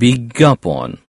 বিজ্ঞাপন